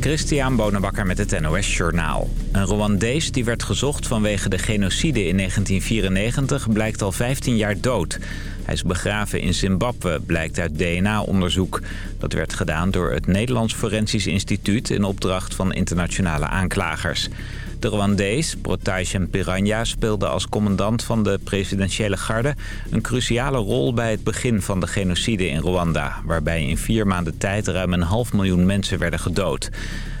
Christian Bonenbakker met het NOS Journaal. Een Rwandees die werd gezocht vanwege de genocide in 1994 blijkt al 15 jaar dood. Hij is begraven in Zimbabwe, blijkt uit DNA-onderzoek. Dat werd gedaan door het Nederlands Forensisch Instituut in opdracht van internationale aanklagers. De Rwandees, Protaishem Piranha, speelde als commandant van de presidentiële garde... een cruciale rol bij het begin van de genocide in Rwanda... waarbij in vier maanden tijd ruim een half miljoen mensen werden gedood.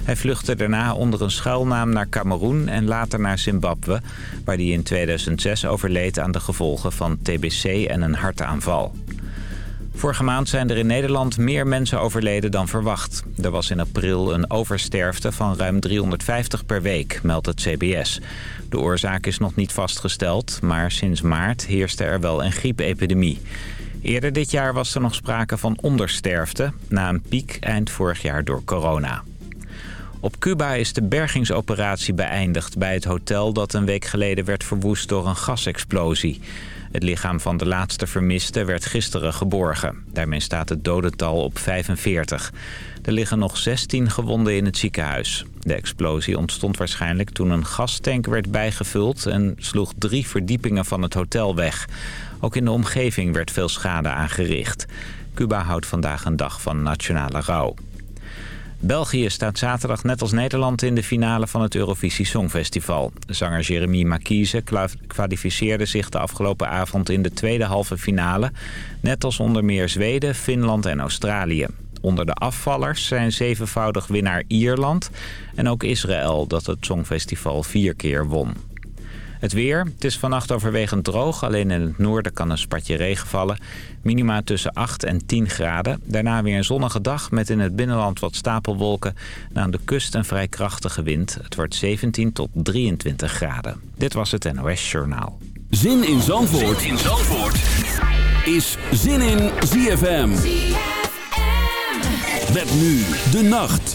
Hij vluchtte daarna onder een schuilnaam naar Cameroen en later naar Zimbabwe... waar hij in 2006 overleed aan de gevolgen van TBC en een hartaanval. Vorige maand zijn er in Nederland meer mensen overleden dan verwacht. Er was in april een oversterfte van ruim 350 per week, meldt het CBS. De oorzaak is nog niet vastgesteld, maar sinds maart heerste er wel een griepepidemie. Eerder dit jaar was er nog sprake van ondersterfte... na een piek eind vorig jaar door corona. Op Cuba is de bergingsoperatie beëindigd bij het hotel... dat een week geleden werd verwoest door een gasexplosie. Het lichaam van de laatste vermiste werd gisteren geborgen. Daarmee staat het dodental op 45. Er liggen nog 16 gewonden in het ziekenhuis. De explosie ontstond waarschijnlijk toen een gastank werd bijgevuld... en sloeg drie verdiepingen van het hotel weg. Ook in de omgeving werd veel schade aangericht. Cuba houdt vandaag een dag van nationale rouw. België staat zaterdag net als Nederland in de finale van het Eurovisie Songfestival. Zanger Jeremy Marquise kwalificeerde zich de afgelopen avond in de tweede halve finale. Net als onder meer Zweden, Finland en Australië. Onder de afvallers zijn zevenvoudig winnaar Ierland en ook Israël dat het Songfestival vier keer won. Het weer. Het is vannacht overwegend droog. Alleen in het noorden kan een spatje regen vallen. Minima tussen 8 en 10 graden. Daarna weer een zonnige dag met in het binnenland wat stapelwolken. En aan de kust een vrij krachtige wind. Het wordt 17 tot 23 graden. Dit was het NOS Journaal. Zin in Zandvoort, zin in Zandvoort. is Zin in ZFM. ZFM. Met nu de nacht.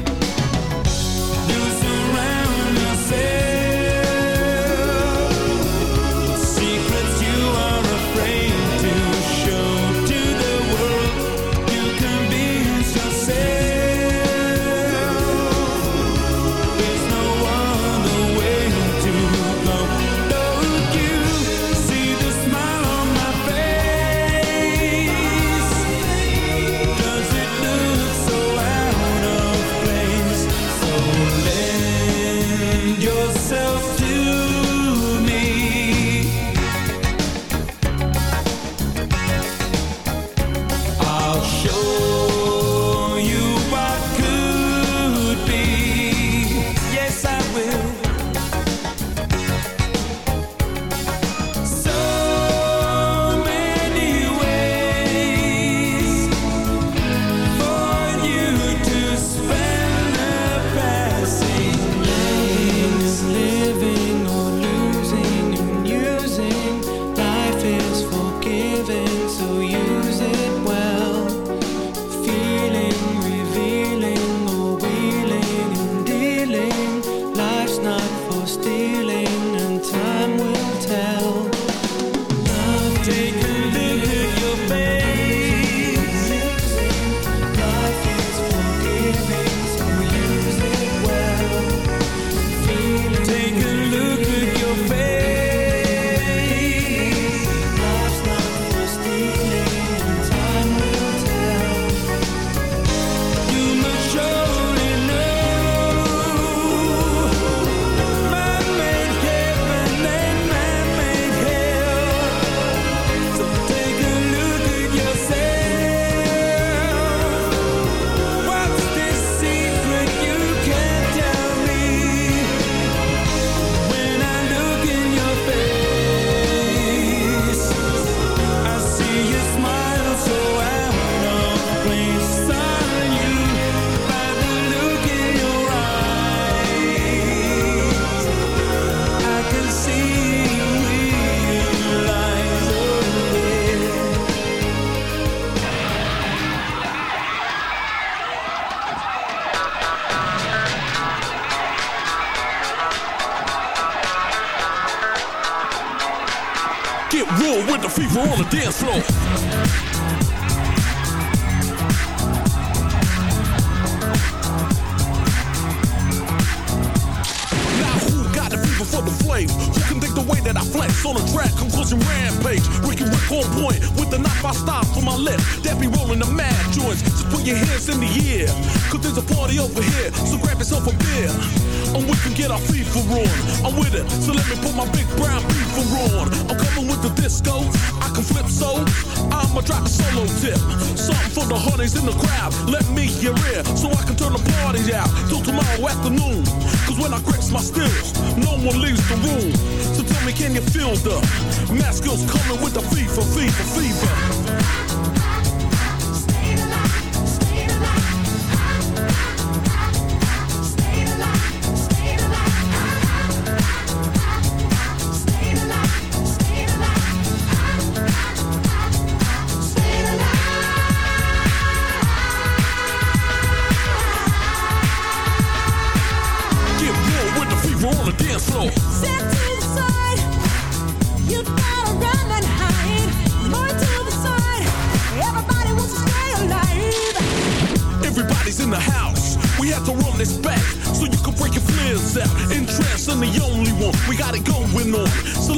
We got it going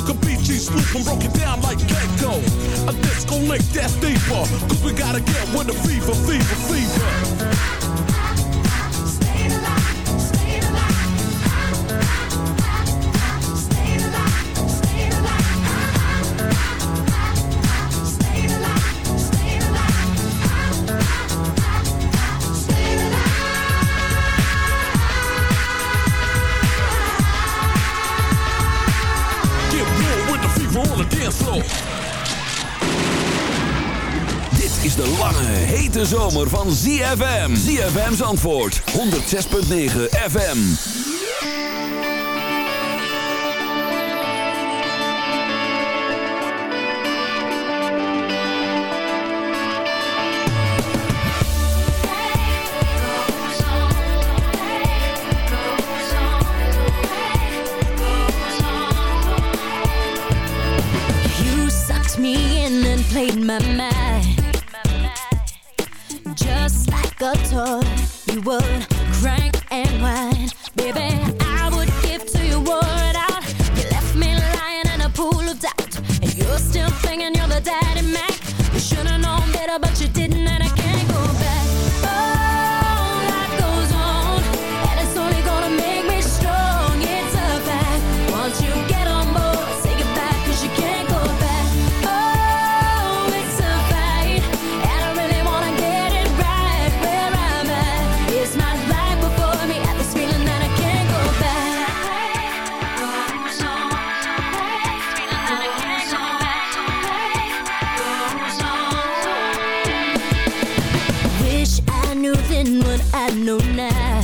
Took a BG swoop and broke it down like Gecko. A disco link that's deeper. Cause we gotta get with the fever, fever, fever. ZFM. ZFM's antwoord. 106.9 FM. You sucked me in and played my mind would crank and whine. Baby, I would give to you out. You left me lying in a pool of doubt. And you're still thinking you're the daddy Mac. You should've known better but you didn't then what I know now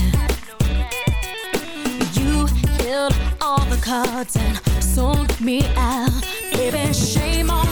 You held all the cards and sold me out. Baby, shame on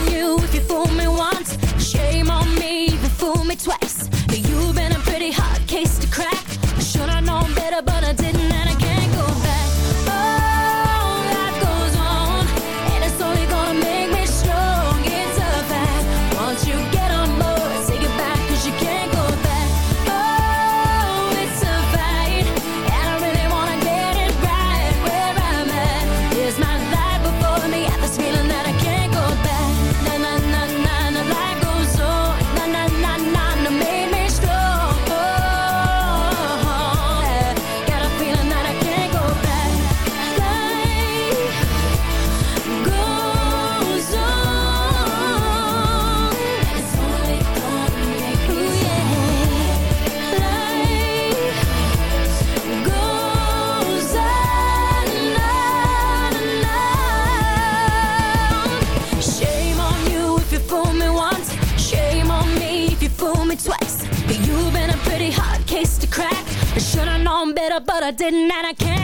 didn't and I can't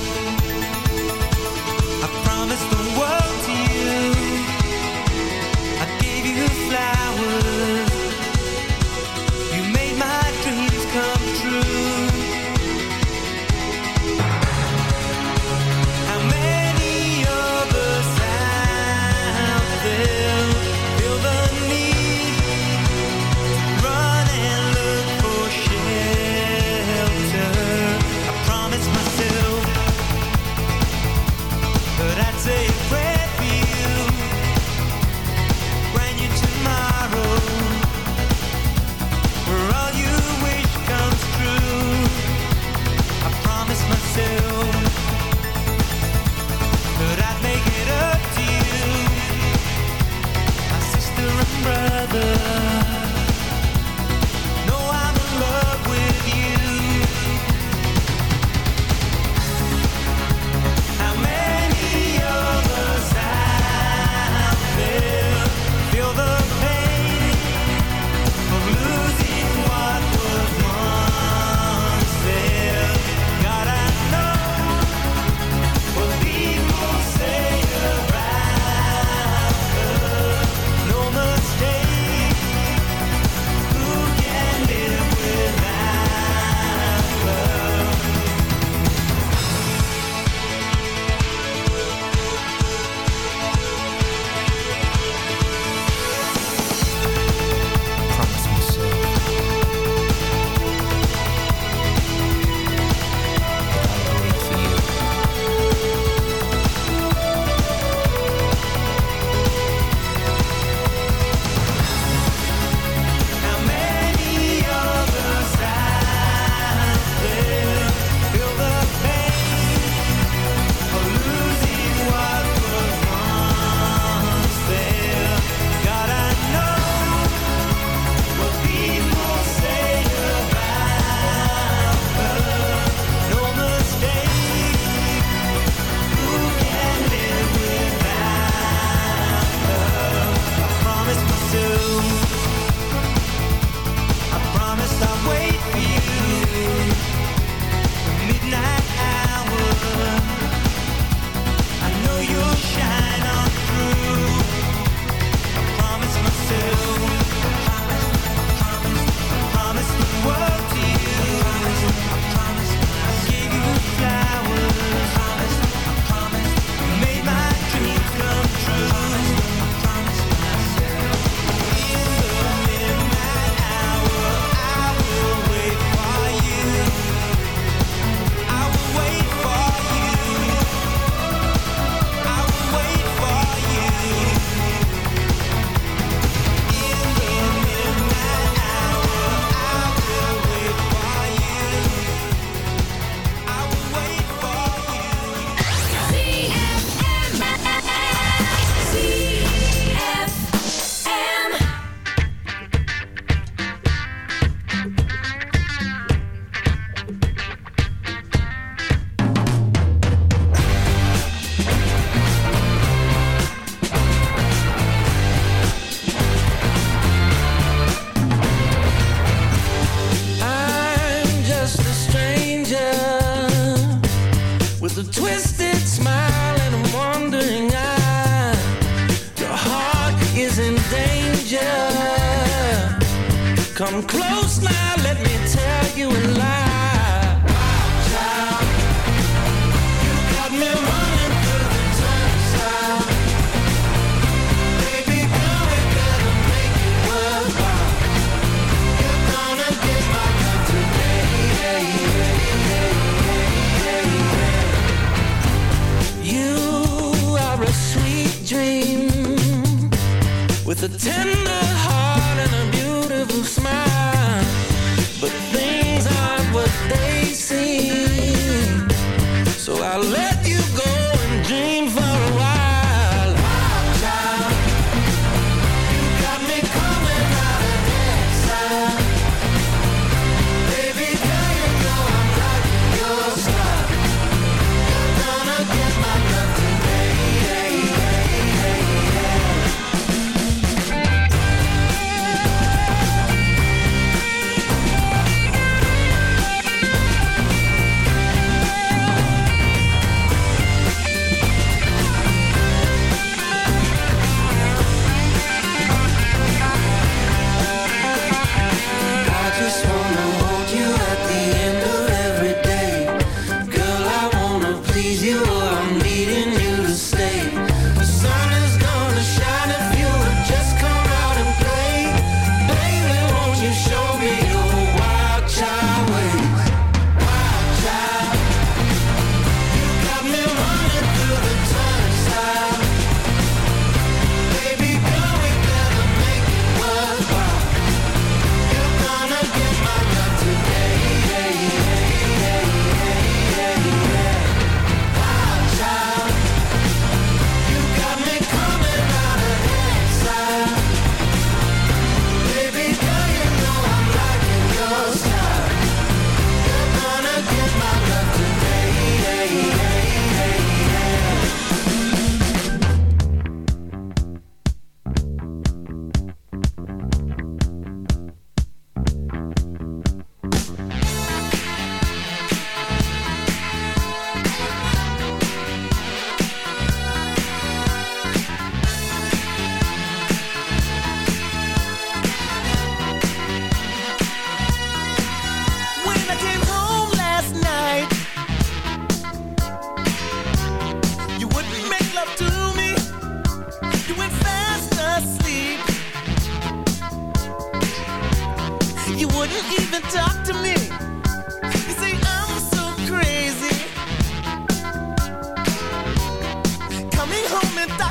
모든 땅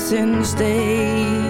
present state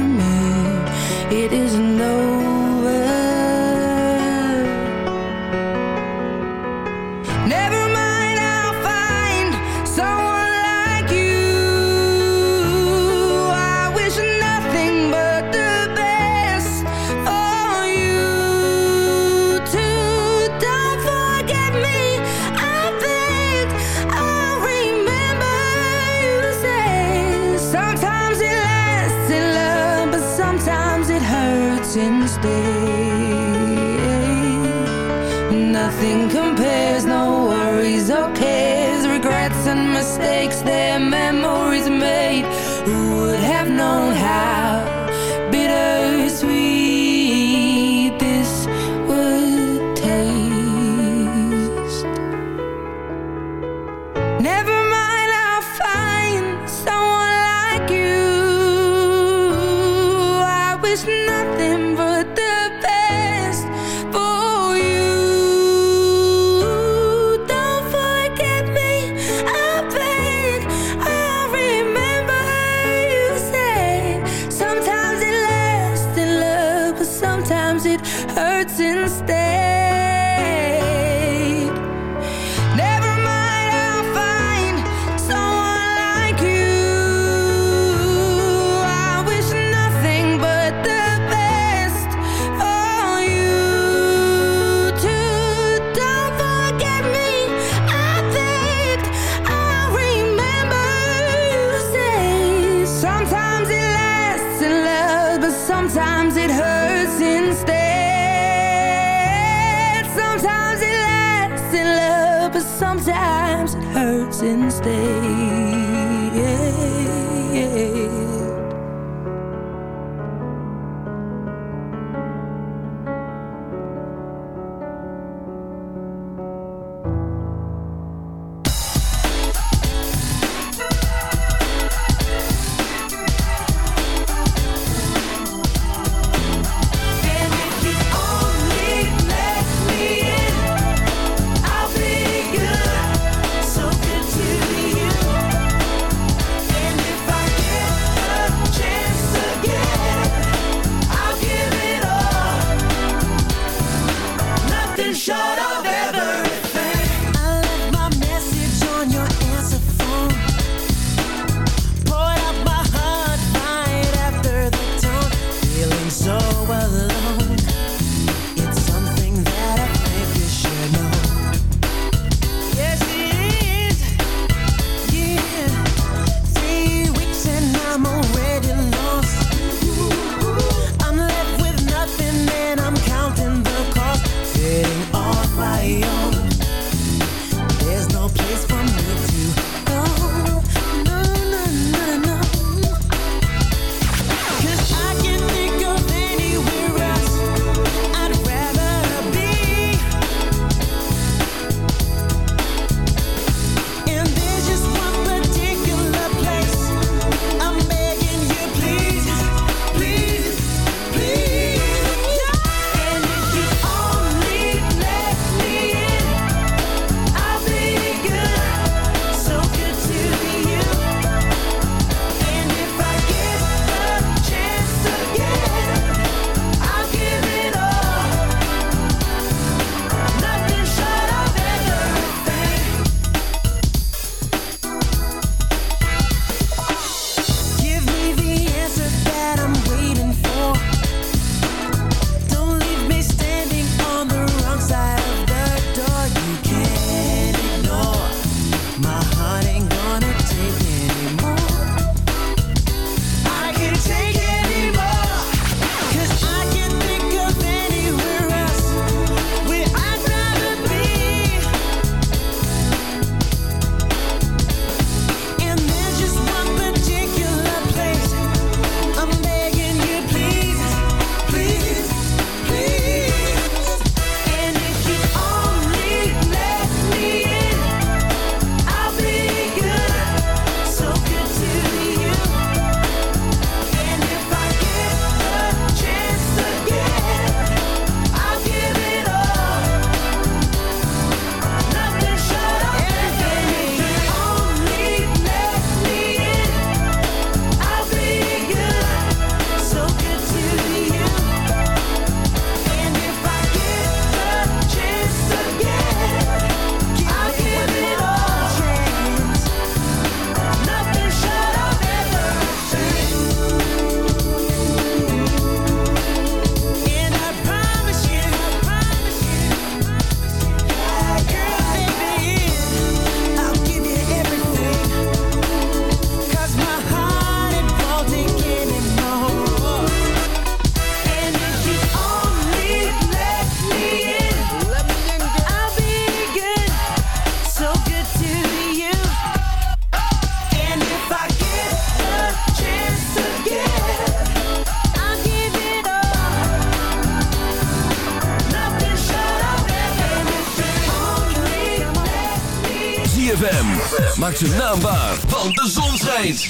maakt zijn naam waar, want de zon schijnt.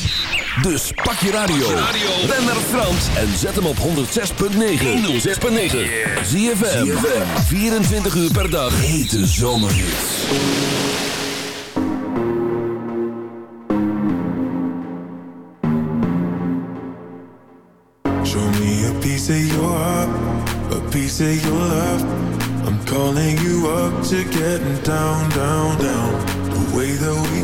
Dus pak je radio, ren naar Frans en zet hem op 106.9. 106.9. Zie je 24 uur per dag. Hete zomerhits. Show me a piece of your heart, a piece of your love. I'm calling you up to getting down, down, down.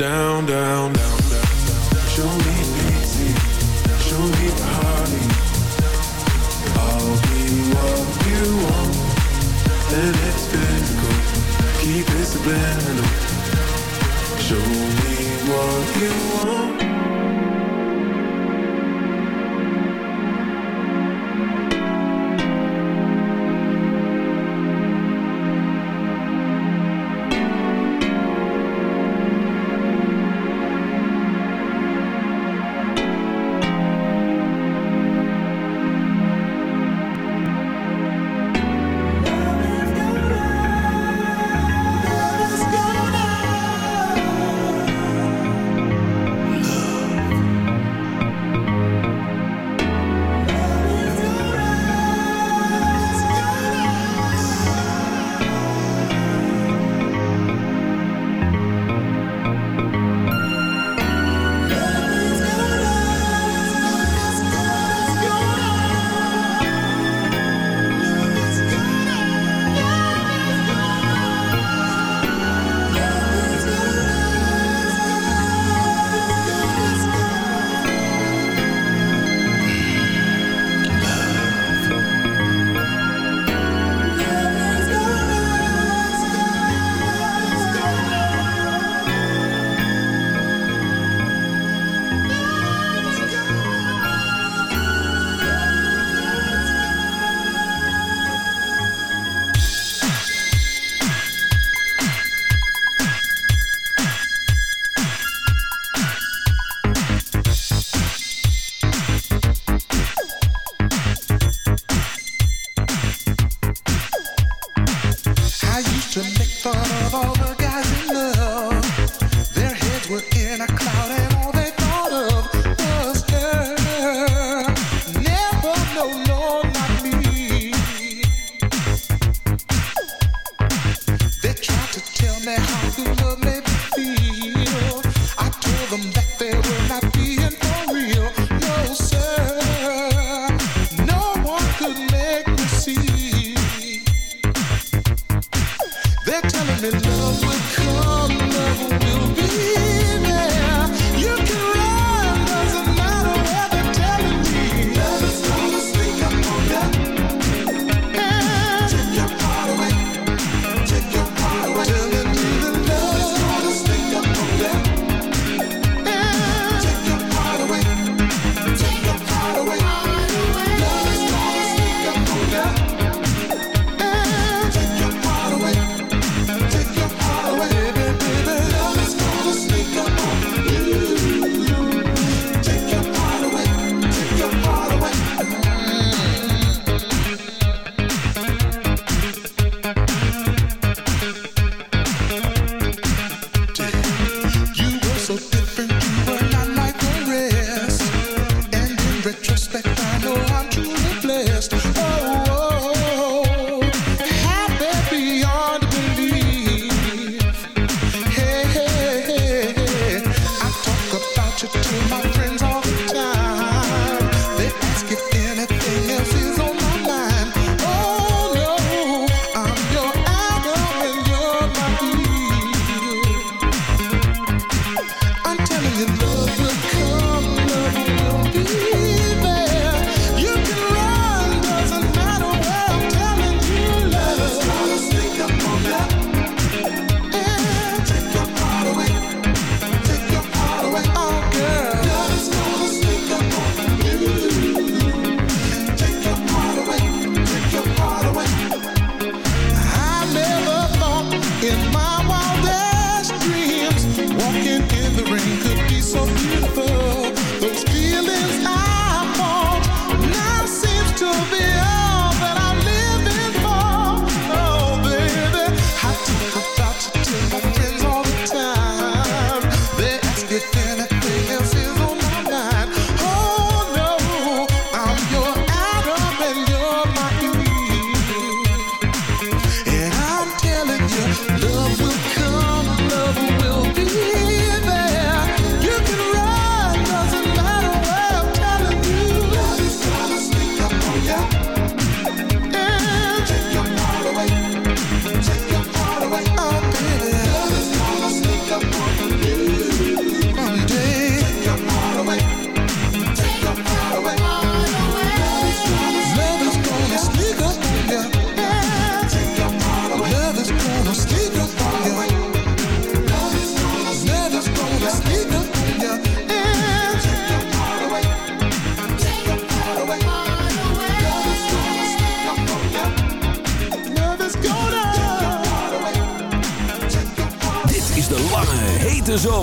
Down, down,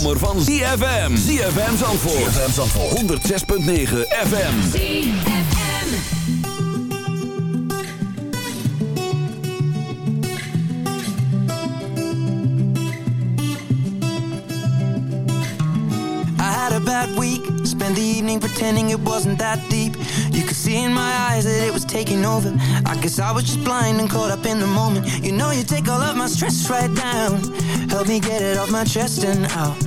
zomer van ZFM. ZFM Zandvoort. ZFM Zandvoort. 106.9 FM. ZFM. I had a bad week, spent the evening pretending it wasn't that deep. You could see in my eyes that it was taking over. I guess I was just blind and caught up in the moment. You know, you take all of my stress right down. Help me get it off my chest and out.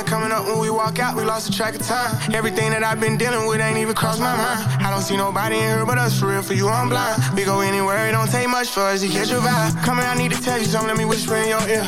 Sun coming up when we walk out, we lost the track of time. Everything that I've been dealing with ain't even crossed my mind. I don't see nobody in here but us, for real, for you, I'm blind. We go anywhere, it don't take much for us to catch your vibe. Come here, I need to tell you something, let me whisper in your ear.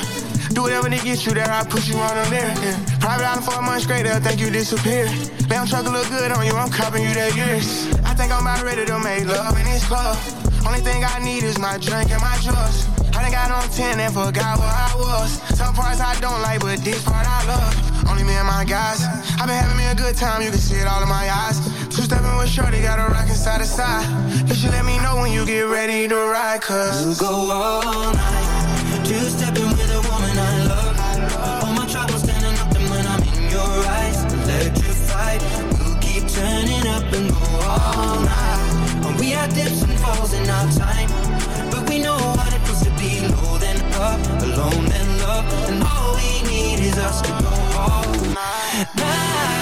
Do whatever to get you there, I put you on there. Yeah. Private island for a month straight, they'll think you disappeared. Lamb truck look good on you, I'm copping you that years. I think I'm about ready to make love in this club. Only thing I need is my drink and my drugs. I done got on 10 and forgot where I was. Some parts I don't like, but this part I love. Only me and my guys. i been having me a good time, you can see it all in my eyes. Two stepping with Shorty, got a rockin' side to side. You should let me know when you get ready to ride, cause We'll go all night. Two stepping with a woman I love. All my troubles turning nothing when I'm in your eyes. Electrified, we'll keep turning up and go all night. And we had dips and falls in our time, and all we need is us to go all night.